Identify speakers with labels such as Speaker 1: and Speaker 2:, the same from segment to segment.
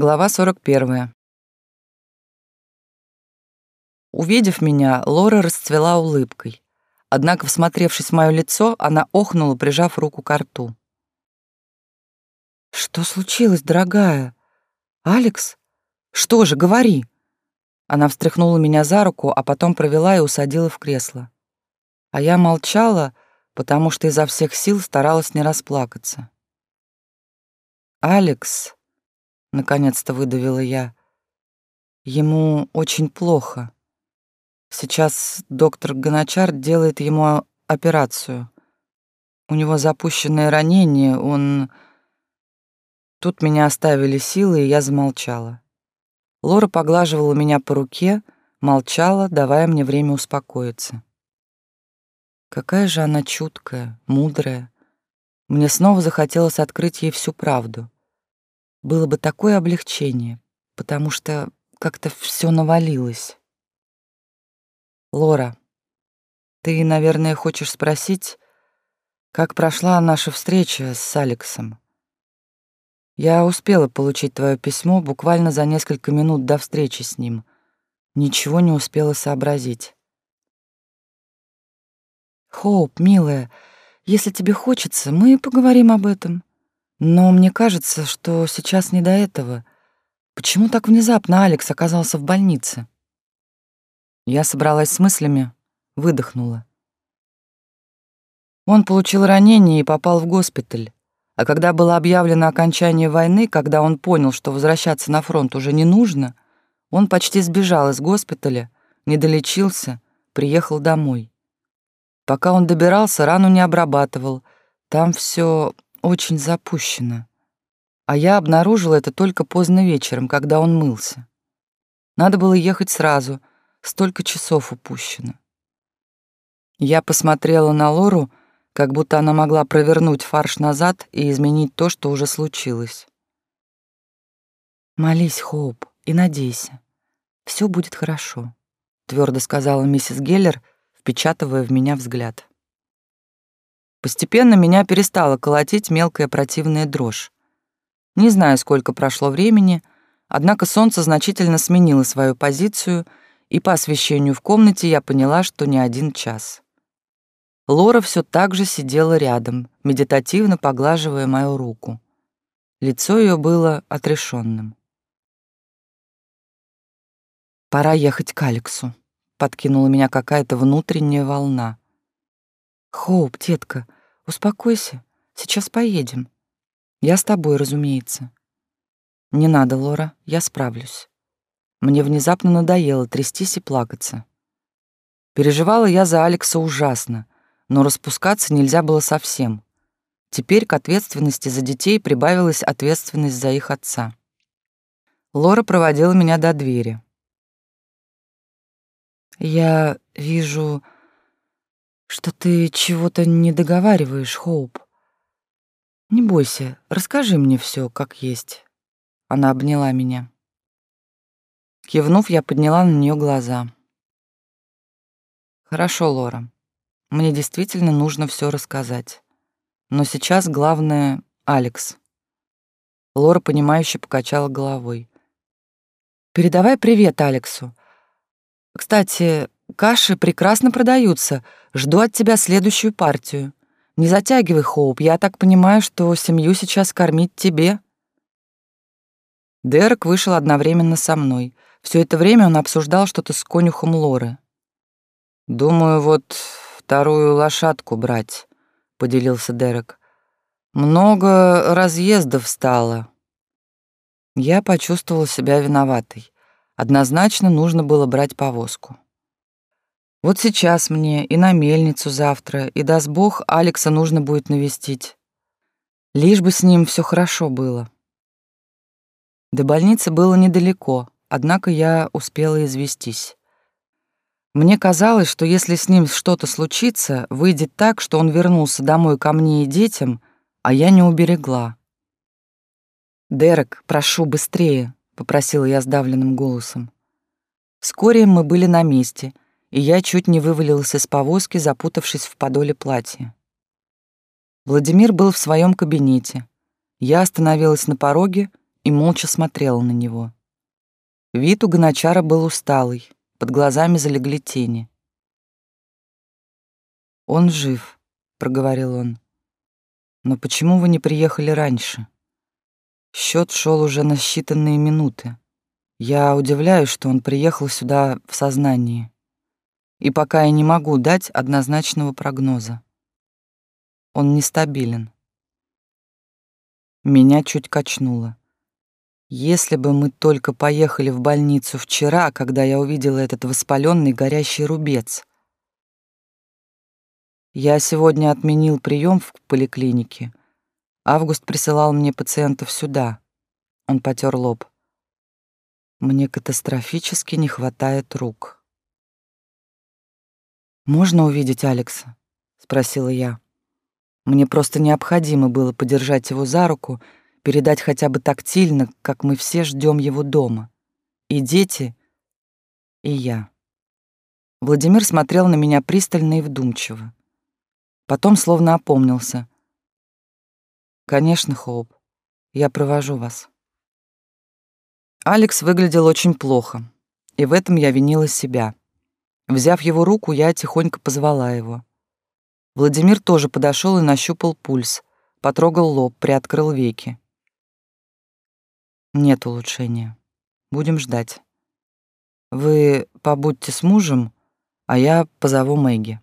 Speaker 1: Глава 41. Увидев меня, Лора расцвела улыбкой. Однако, всмотревшись в мое лицо, она охнула, прижав руку к рту. «Что случилось, дорогая? Алекс? Что же, говори!» Она встряхнула меня за руку, а потом провела и усадила в кресло. А я молчала, потому что изо всех сил старалась не расплакаться. «Алекс», — наконец-то выдавила я, — «ему очень плохо. Сейчас доктор Гоночар делает ему операцию. У него запущенное ранение, он...» Тут меня оставили силы, и я замолчала. Лора поглаживала меня по руке, молчала, давая мне время успокоиться. Какая же она чуткая, мудрая. Мне снова захотелось открыть ей всю правду. Было бы такое облегчение, потому что как-то все навалилось. Лора, ты, наверное, хочешь спросить, как прошла наша встреча с Алексом? Я успела получить твое письмо буквально за несколько минут до встречи с ним. Ничего не успела сообразить. Хоуп, милая, если тебе хочется, мы поговорим об этом. Но мне кажется, что сейчас не до этого. Почему так внезапно Алекс оказался в больнице? Я собралась с мыслями, выдохнула. Он получил ранение и попал в госпиталь. А когда было объявлено окончание войны, когда он понял, что возвращаться на фронт уже не нужно, он почти сбежал из госпиталя, не долечился, приехал домой. Пока он добирался, рану не обрабатывал. Там все очень запущено. А я обнаружила это только поздно вечером, когда он мылся. Надо было ехать сразу, столько часов упущено. Я посмотрела на Лору, как будто она могла провернуть фарш назад и изменить то, что уже случилось. «Молись, Хоуп, и надейся. Все будет хорошо», — твердо сказала миссис Геллер, впечатывая в меня взгляд. Постепенно меня перестала колотить мелкая противная дрожь. Не знаю, сколько прошло времени, однако солнце значительно сменило свою позицию, и по освещению в комнате я поняла, что не один час. Лора все так же сидела рядом, медитативно поглаживая мою руку. Лицо ее было отрешенным. «Пора ехать к Алексу», — подкинула меня какая-то внутренняя волна. «Хоуп, детка, успокойся, сейчас поедем. Я с тобой, разумеется». «Не надо, Лора, я справлюсь». Мне внезапно надоело трястись и плакаться. Переживала я за Алекса ужасно — но распускаться нельзя было совсем. Теперь к ответственности за детей прибавилась ответственность за их отца. Лора проводила меня до двери. «Я вижу, что ты чего-то не договариваешь, Хоуп. Не бойся, расскажи мне все, как есть». Она обняла меня. Кивнув, я подняла на нее глаза. «Хорошо, Лора. Мне действительно нужно все рассказать. Но сейчас главное — Алекс. Лора, понимающе покачала головой. «Передавай привет Алексу. Кстати, каши прекрасно продаются. Жду от тебя следующую партию. Не затягивай, Хоуп, я так понимаю, что семью сейчас кормить тебе». Дерек вышел одновременно со мной. Все это время он обсуждал что-то с конюхом Лоры. «Думаю, вот вторую лошадку брать», — поделился Дерек. «Много разъездов стало». Я почувствовала себя виноватой. Однозначно нужно было брать повозку. Вот сейчас мне и на мельницу завтра, и, даст бог, Алекса нужно будет навестить. Лишь бы с ним все хорошо было. До больницы было недалеко, однако я успела известись. Мне казалось, что если с ним что-то случится, выйдет так, что он вернулся домой ко мне и детям, а я не уберегла. «Дерек, прошу, быстрее», — попросила я сдавленным голосом. Вскоре мы были на месте, и я чуть не вывалилась из повозки, запутавшись в подоле платья. Владимир был в своем кабинете. Я остановилась на пороге, и молча смотрела на него. Вид у Гоночара был усталый, под глазами залегли тени. «Он жив», — проговорил он. «Но почему вы не приехали раньше?» Счет шел уже на считанные минуты. Я удивляюсь, что он приехал сюда в сознании. И пока я не могу дать однозначного прогноза. Он нестабилен. Меня чуть качнуло. Если бы мы только поехали в больницу вчера, когда я увидела этот воспаленный горящий рубец. Я сегодня отменил прием в поликлинике. Август присылал мне пациентов сюда. Он потер лоб. Мне катастрофически не хватает рук. «Можно увидеть Алекса?» — спросила я. Мне просто необходимо было подержать его за руку — передать хотя бы тактильно, как мы все ждем его дома. И дети, и я. Владимир смотрел на меня пристально и вдумчиво. Потом словно опомнился. «Конечно, Хоуп, я провожу вас». Алекс выглядел очень плохо, и в этом я винила себя. Взяв его руку, я тихонько позвала его. Владимир тоже подошел и нащупал пульс, потрогал лоб, приоткрыл веки. Нет улучшения. Будем ждать. Вы побудьте с мужем, а я позову Мэгги.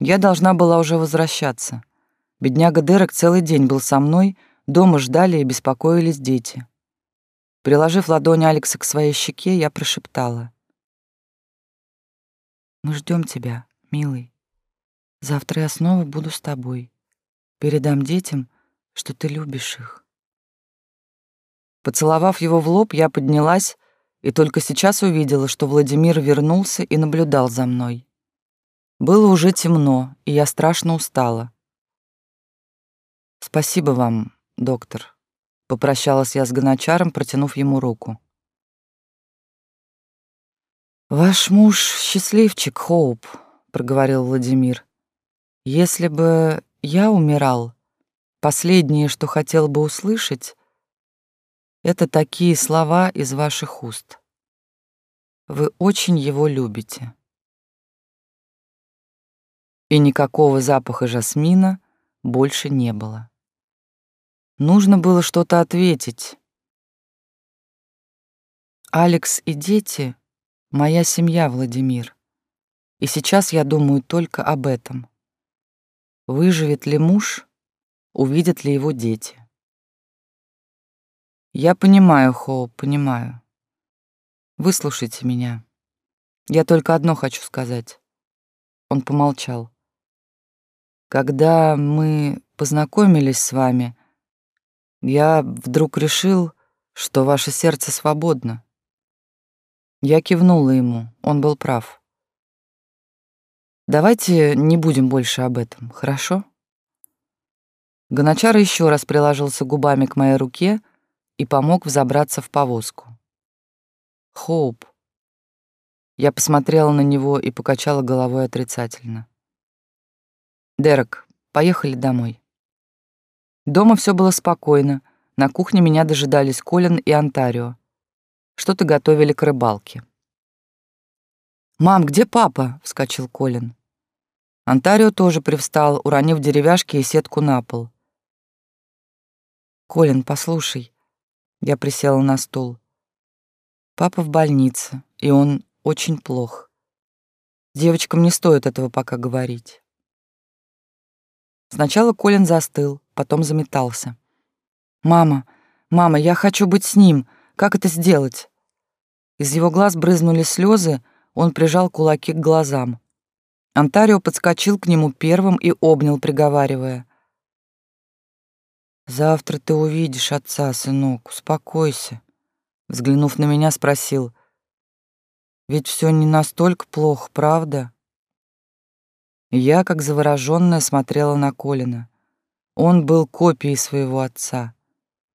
Speaker 1: Я должна была уже возвращаться. Бедняга Дерек целый день был со мной, дома ждали и беспокоились дети. Приложив ладонь Алекса к своей щеке, я прошептала. «Мы ждем тебя, милый. Завтра я снова буду с тобой. Передам детям, что ты любишь их». Поцеловав его в лоб, я поднялась и только сейчас увидела, что Владимир вернулся и наблюдал за мной. Было уже темно, и я страшно устала. «Спасибо вам, доктор», — попрощалась я с гоночаром, протянув ему руку. «Ваш муж счастливчик, Хоуп», — проговорил Владимир. «Если бы я умирал, последнее, что хотел бы услышать, это такие слова из ваших уст. Вы очень его любите. И никакого запаха жасмина больше не было. Нужно было что-то ответить. Алекс и дети — моя семья, Владимир. И сейчас я думаю только об этом. Выживет ли муж, увидят ли его дети. Я понимаю, Хоу, понимаю. Выслушайте меня. Я только одно хочу сказать. Он помолчал. Когда мы познакомились с вами, я вдруг решил, что ваше сердце свободно. Я кивнула ему, он был прав. Давайте не будем больше об этом, хорошо? Гоночар еще раз приложился губами к моей руке, и помог взобраться в повозку. Хоуп. Я посмотрела на него и покачала головой отрицательно. Дерек, поехали домой. Дома все было спокойно. На кухне меня дожидались Колин и Онтарио. Что-то готовили к рыбалке. «Мам, где папа?» — вскочил Колин. Онтарио тоже привстал, уронив деревяшки и сетку на пол. «Колин, послушай, я присела на стул. Папа в больнице, и он очень плох. Девочкам не стоит этого пока говорить. Сначала Колин застыл, потом заметался. «Мама, мама, я хочу быть с ним. Как это сделать?» Из его глаз брызнули слезы, он прижал кулаки к глазам. Антарио подскочил к нему первым и обнял, приговаривая. «Завтра ты увидишь отца, сынок, успокойся», — взглянув на меня, спросил. «Ведь все не настолько плохо, правда?» Я, как заворожённая, смотрела на Колина. Он был копией своего отца.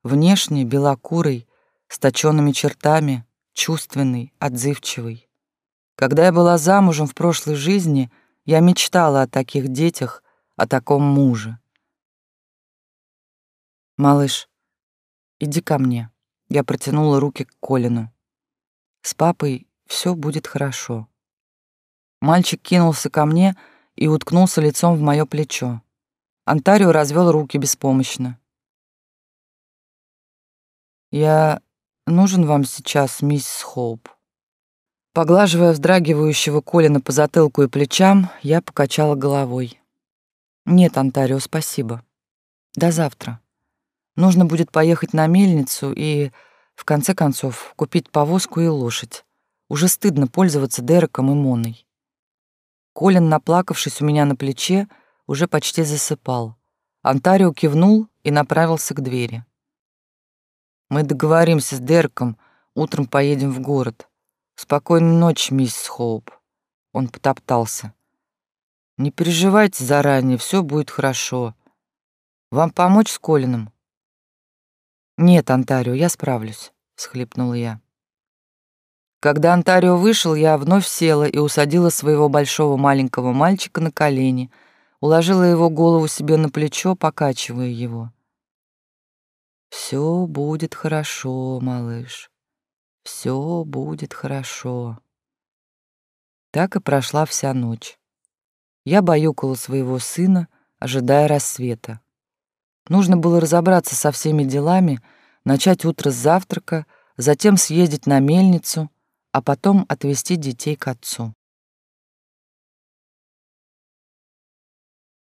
Speaker 1: Внешне белокурый, с точёными чертами, чувственный, отзывчивый. Когда я была замужем в прошлой жизни, я мечтала о таких детях, о таком муже. «Малыш, иди ко мне». Я протянула руки к Колину. «С папой все будет хорошо». Мальчик кинулся ко мне и уткнулся лицом в мое плечо. Антарио развел руки беспомощно. «Я нужен вам сейчас, мисс Хоуп?» Поглаживая вздрагивающего Колина по затылку и плечам, я покачала головой. «Нет, Антарио, спасибо. До завтра. Нужно будет поехать на мельницу и, в конце концов, купить повозку и лошадь. Уже стыдно пользоваться Дереком и Моной». Колин, наплакавшись у меня на плече, уже почти засыпал. Антарио кивнул и направился к двери. «Мы договоримся с Дереком, утром поедем в город». «Спокойной ночи, мисс Хоуп». Он потоптался. «Не переживайте заранее, все будет хорошо. Вам помочь с Колином?» «Нет, Антарио, я справлюсь», — всхлипнула я. Когда Антарио вышел, я вновь села и усадила своего большого маленького мальчика на колени, уложила его голову себе на плечо, покачивая его. «Все будет хорошо, малыш. Все будет хорошо. Так и прошла вся ночь. Я баюкала своего сына, ожидая рассвета. Нужно было разобраться со всеми делами, начать утро с завтрака, затем съездить на мельницу, а потом отвезти детей к отцу.